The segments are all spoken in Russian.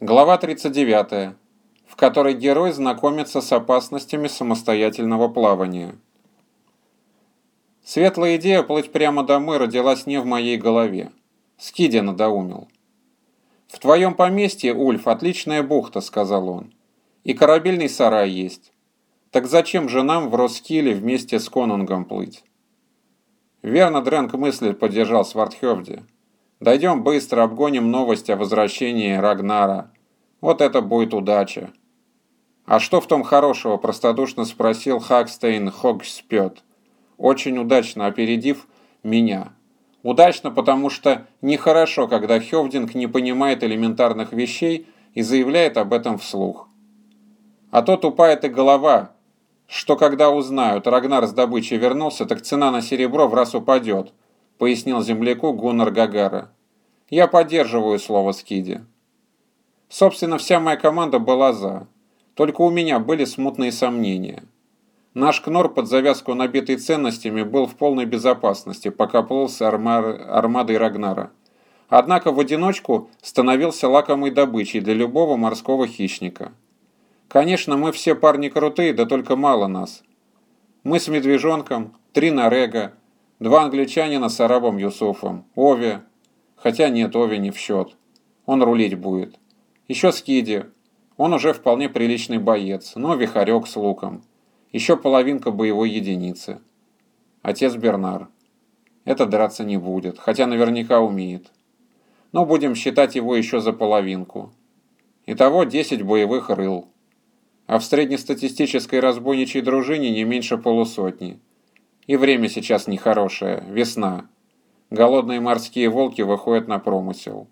Глава 39, в которой герой знакомится с опасностями самостоятельного плавания. Светлая идея плыть прямо домой родилась не в моей голове. Скиди надоумил. «В твоем поместье, Ульф, отличная бухта», — сказал он. «И корабельный сарай есть. Так зачем же нам в Роскиле вместе с Конунгом плыть?» «Верно Дрэнк мыслит», — поддержал Свардхевди. Дойдем быстро, обгоним новость о возвращении Рагнара. Вот это будет удача. А что в том хорошего, простодушно спросил Хакстейн Хогспет, очень удачно опередив меня. Удачно, потому что нехорошо, когда Хевдинг не понимает элементарных вещей и заявляет об этом вслух. А то тупая ты голова, что когда узнают, Рагнар с добычей вернулся, так цена на серебро в раз упадет, пояснил земляку Гуннар Гагара. Я поддерживаю слово Скиди. Собственно, вся моя команда была за. Только у меня были смутные сомнения. Наш Кнор под завязку набитый ценностями был в полной безопасности, пока плыл с армар... армадой Рагнара. Однако в одиночку становился лакомой добычей для любого морского хищника. Конечно, мы все парни крутые, да только мало нас. Мы с Медвежонком, три Нарега, два англичанина с арабом Юсуфом, Ови, Хотя нет, Ови не в счет. Он рулить будет. Еще Скиди. Он уже вполне приличный боец, но вихарек с луком. Еще половинка боевой единицы. Отец Бернар. Это драться не будет, хотя наверняка умеет. Но будем считать его еще за половинку. Итого 10 боевых рыл. А в среднестатистической разбойничьей дружине не меньше полусотни. И время сейчас нехорошее, весна голодные морские волки выходят на промысел.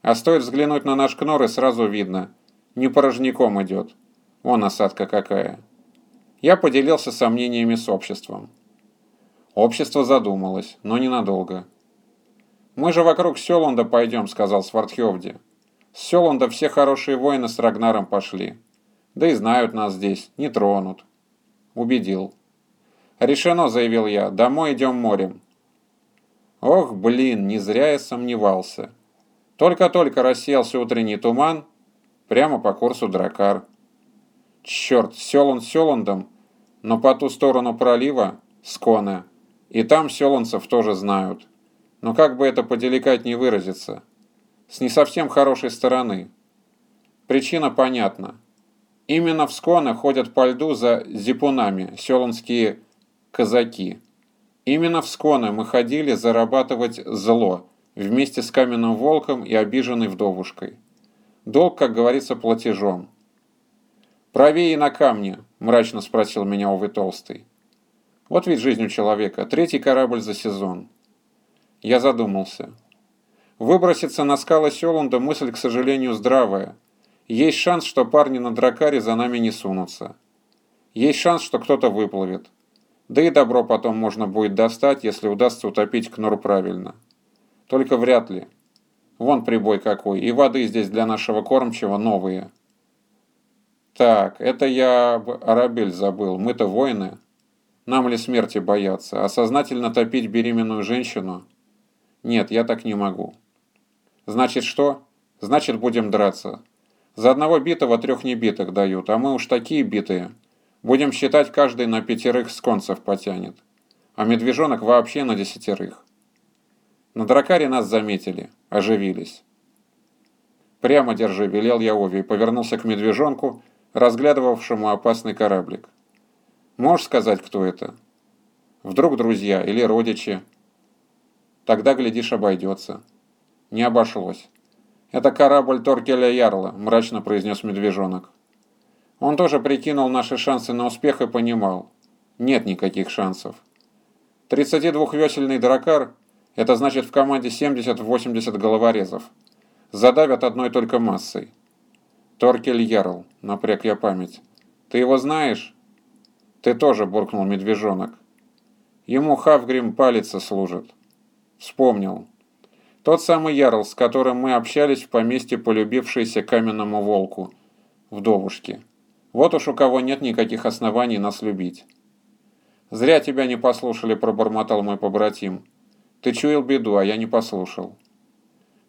А стоит взглянуть на наш кнор, и сразу видно, не порожняком идет. Вон осадка какая. Я поделился сомнениями с обществом. Общество задумалось, но ненадолго. «Мы же вокруг Селунда пойдем», — сказал Свардхевди. «С Селунда все хорошие воины с Рагнаром пошли. Да и знают нас здесь, не тронут». Убедил. «Решено», — заявил я, — «домой идем морем. Ох, блин, не зря я сомневался. Только-только рассеялся утренний туман, прямо по курсу Дракар. Черт, Селан Селандом, но по ту сторону пролива — Сконе. И там селанцев тоже знают. Но как бы это поделикатнее выразиться? С не совсем хорошей стороны. Причина понятна. Именно в Сконе ходят по льду за зипунами селанские казаки. Именно в Сконы мы ходили зарабатывать зло, вместе с каменным волком и обиженной вдовушкой. Долг, как говорится, платежом. «Правее на камне», – мрачно спросил меня Увы Толстый. «Вот ведь жизнь у человека. Третий корабль за сезон». Я задумался. Выброситься на скалы Селунда мысль, к сожалению, здравая. Есть шанс, что парни на дракаре за нами не сунутся. Есть шанс, что кто-то выплывет. Да и добро потом можно будет достать, если удастся утопить Кнур правильно. Только вряд ли. Вон прибой какой, и воды здесь для нашего кормчего новые. Так, это я Арабель забыл, мы-то воины. Нам ли смерти бояться, а сознательно топить беременную женщину? Нет, я так не могу. Значит что? Значит будем драться. За одного битого трех небитых дают, а мы уж такие битые. Будем считать, каждый на пятерых сконцев потянет. А медвежонок вообще на десятерых. На дракаре нас заметили, оживились. «Прямо держи», — велел я Ови повернулся к медвежонку, разглядывавшему опасный кораблик. «Можешь сказать, кто это? Вдруг друзья или родичи?» «Тогда, глядишь, обойдется». Не обошлось. «Это корабль Торкеля Ярла», — мрачно произнес медвежонок. Он тоже прикинул наши шансы на успех и понимал. Нет никаких шансов. 32-весельный дракар – это значит в команде 70-80 головорезов. Задавят одной только массой. Торкель Ярл, напряг я память. Ты его знаешь? Ты тоже, буркнул медвежонок. Ему Хавгрим палица служит. Вспомнил. Тот самый Ярл, с которым мы общались в поместье полюбившейся каменному волку, вдовушке. Вот уж у кого нет никаких оснований нас любить. «Зря тебя не послушали», – пробормотал мой побратим. «Ты чуял беду, а я не послушал».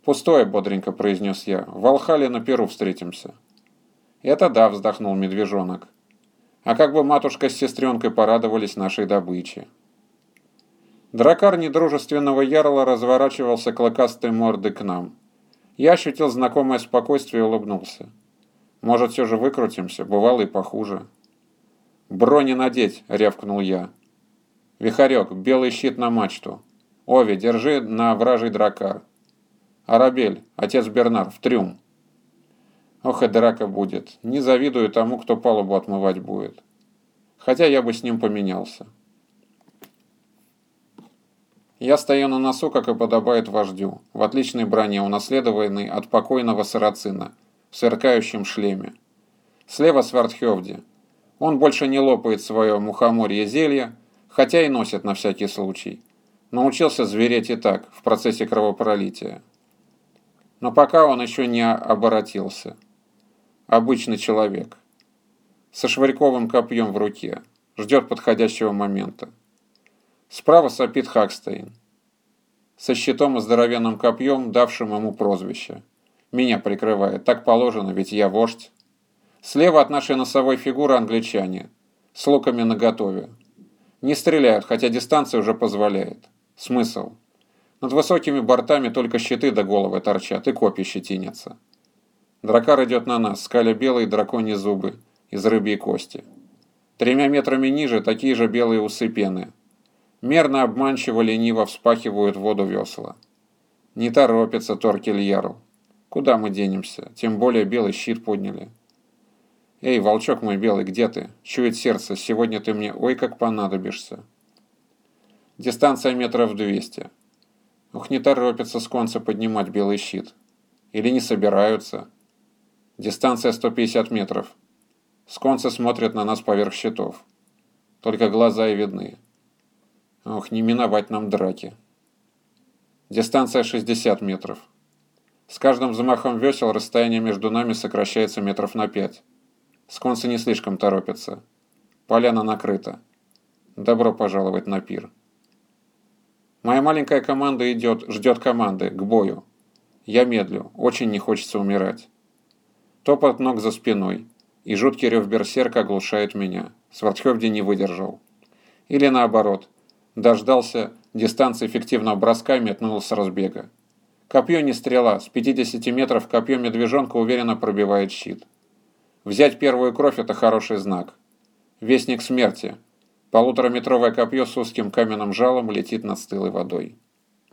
«Пустое», — бодренько произнес я. «В Алхале на Перу встретимся». «Это да», — вздохнул медвежонок. «А как бы матушка с сестренкой порадовались нашей добыче». Дракар недружественного ярла разворачивался клыкастой мордой к нам. Я ощутил знакомое спокойствие и улыбнулся. «Может, все же выкрутимся? Бывало и похуже». «Брони надеть!» — рявкнул я. «Вихарек, белый щит на мачту. Ови, держи на вражий дракар. Арабель, отец Бернар, в трюм». Ох и драка будет. Не завидую тому, кто палубу отмывать будет. Хотя я бы с ним поменялся. Я стою на носу, как и подобает вождю, в отличной броне, унаследованной от покойного сарацина, сверкающем шлеме. Слева Свардхевди. Он больше не лопает свое мухоморье зелье, хотя и носит на всякий случай. Научился звереть и так, в процессе кровопролития. Но пока он еще не оборотился. Обычный человек. Со швырьковым копьем в руке. Ждет подходящего момента. Справа сопит Хакстейн. Со щитом и здоровенным копьем, давшим ему прозвище. Меня прикрывает. Так положено, ведь я вождь. Слева от нашей носовой фигуры англичане. С луками наготове. Не стреляют, хотя дистанция уже позволяет. Смысл? Над высокими бортами только щиты до головы торчат и копья щетинятся. Дракар идет на нас, скаля белые драконьи зубы из рыбьей кости. Тремя метрами ниже такие же белые усы пены. Мерно обманчиво лениво вспахивают воду весла. Не торопится Торкель Ярл. Куда мы денемся? Тем более белый щит подняли. Эй, волчок мой белый, где ты? Чует сердце, сегодня ты мне ой как понадобишься. Дистанция метров двести. Ух, не торопятся с конца поднимать белый щит. Или не собираются. Дистанция 150 метров. Сконцы смотрят на нас поверх щитов. Только глаза и видны. Ох, не миновать нам драки. Дистанция 60 метров. С каждым взмахом весел расстояние между нами сокращается метров на 5. Сконцы не слишком торопятся. Поляна накрыта. Добро пожаловать на пир. Моя маленькая команда идет, ждет команды, к бою. Я медлю, очень не хочется умирать. Топот ног за спиной, и жуткий рев берсерка оглушает меня. Свардхевди не выдержал. Или наоборот, дождался дистанции эффективного броска и метнул с разбега. Копье не стрела, с 50 метров копье медвежонка уверенно пробивает щит. Взять первую кровь – это хороший знак. Вестник смерти. Полутораметровое копье с узким каменным жалом летит над стылой водой.